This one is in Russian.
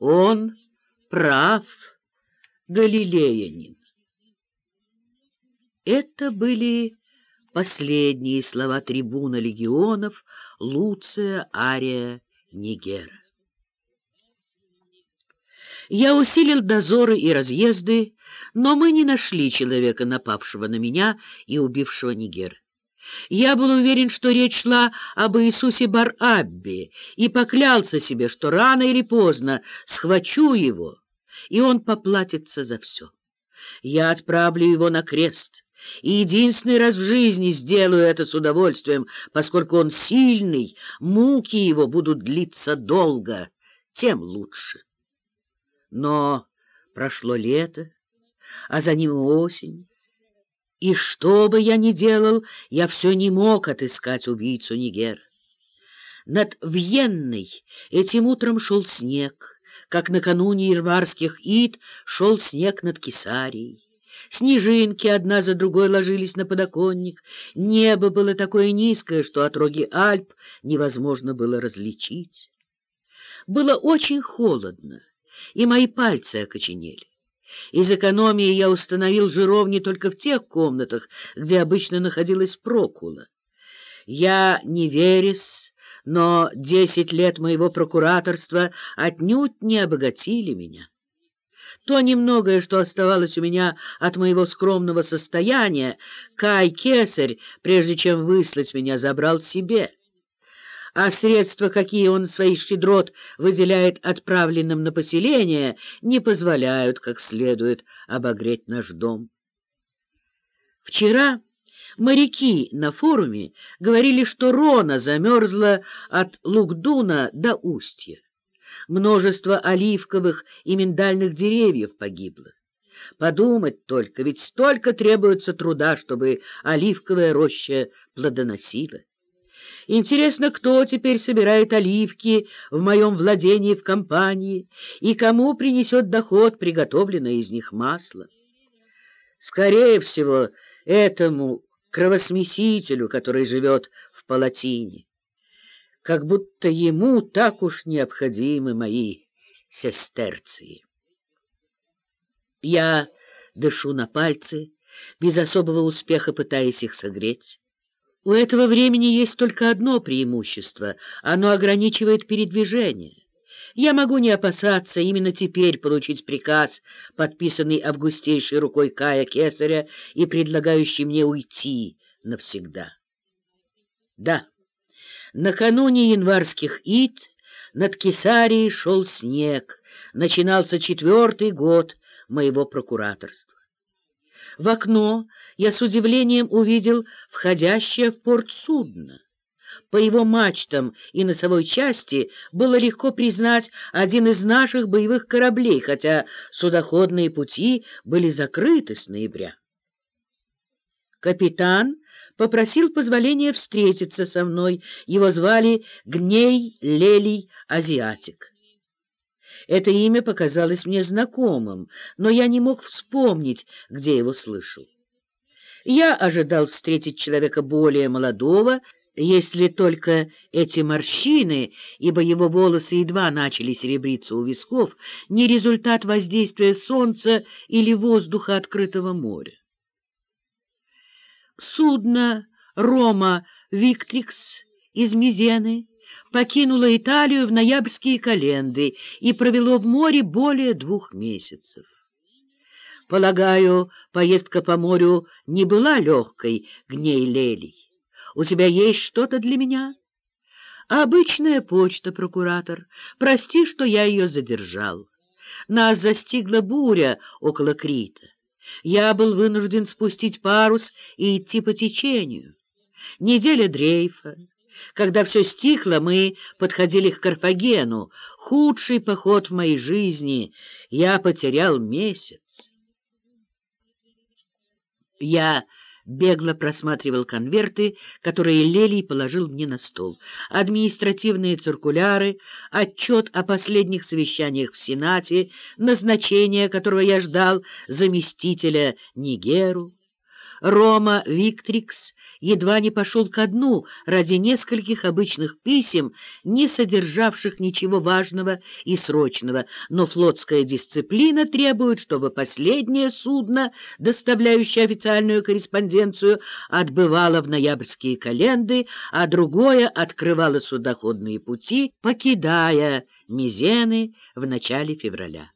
Он прав, галилеянин. Это были последние слова трибуна легионов Луция Ария Нигера. Я усилил дозоры и разъезды, но мы не нашли человека, напавшего на меня и убившего Нигера. Я был уверен, что речь шла об Иисусе Бар-Абби, и поклялся себе, что рано или поздно схвачу его, и он поплатится за все. Я отправлю его на крест, и единственный раз в жизни сделаю это с удовольствием, поскольку он сильный, муки его будут длиться долго, тем лучше. Но прошло лето, а за ним осень, и что бы я ни делал, я все не мог отыскать убийцу Нигера. Над Вьенной этим утром шел снег, как накануне ирварских ид шел снег над Кесарией. Снежинки одна за другой ложились на подоконник. Небо было такое низкое, что отроги Альп невозможно было различить. Было очень холодно, и мои пальцы окоченели. Из экономии я установил жировни только в тех комнатах, где обычно находилась прокула. Я не верес, но десять лет моего прокураторства отнюдь не обогатили меня. То немногое, что оставалось у меня от моего скромного состояния, Кай Кесарь, прежде чем выслать меня, забрал себе а средства, какие он своей щедрот выделяет отправленным на поселение, не позволяют как следует обогреть наш дом. Вчера моряки на форуме говорили, что Рона замерзла от Лукдуна до Устья. Множество оливковых и миндальных деревьев погибло. Подумать только, ведь столько требуется труда, чтобы оливковая роща плодоносила. Интересно, кто теперь собирает оливки в моем владении в компании и кому принесет доход приготовленное из них масло. Скорее всего, этому кровосмесителю, который живет в Палатине. Как будто ему так уж необходимы мои сестерции. Я дышу на пальцы, без особого успеха пытаясь их согреть. У этого времени есть только одно преимущество — оно ограничивает передвижение. Я могу не опасаться именно теперь получить приказ, подписанный августейшей рукой Кая Кесаря и предлагающий мне уйти навсегда. Да, накануне январских ид над Кесарией шел снег, начинался четвертый год моего прокураторства. В окно я с удивлением увидел входящее в порт судно. По его мачтам и носовой части было легко признать один из наших боевых кораблей, хотя судоходные пути были закрыты с ноября. Капитан попросил позволения встретиться со мной. Его звали Гней Лелий Азиатик. Это имя показалось мне знакомым, но я не мог вспомнить, где его слышал. Я ожидал встретить человека более молодого, если только эти морщины, ибо его волосы едва начали серебриться у висков, не результат воздействия солнца или воздуха открытого моря. Судно «Рома Виктрикс» из Мизены покинуло Италию в ноябрьские календы и провело в море более двух месяцев. Полагаю, поездка по морю не была легкой, гней лелий. У тебя есть что-то для меня? Обычная почта, прокуратор. Прости, что я ее задержал. Нас застигла буря около Крита. Я был вынужден спустить парус и идти по течению. Неделя дрейфа, когда все стихло, мы подходили к Карфагену. Худший поход в моей жизни. Я потерял месяц. Я бегло просматривал конверты, которые Лелий положил мне на стол. Административные циркуляры, отчет о последних совещаниях в Сенате, назначение, которого я ждал, заместителя Нигеру. Рома Виктрикс едва не пошел ко дну ради нескольких обычных писем, не содержавших ничего важного и срочного, но флотская дисциплина требует, чтобы последнее судно, доставляющее официальную корреспонденцию, отбывало в ноябрьские календы, а другое открывало судоходные пути, покидая Мизены в начале февраля.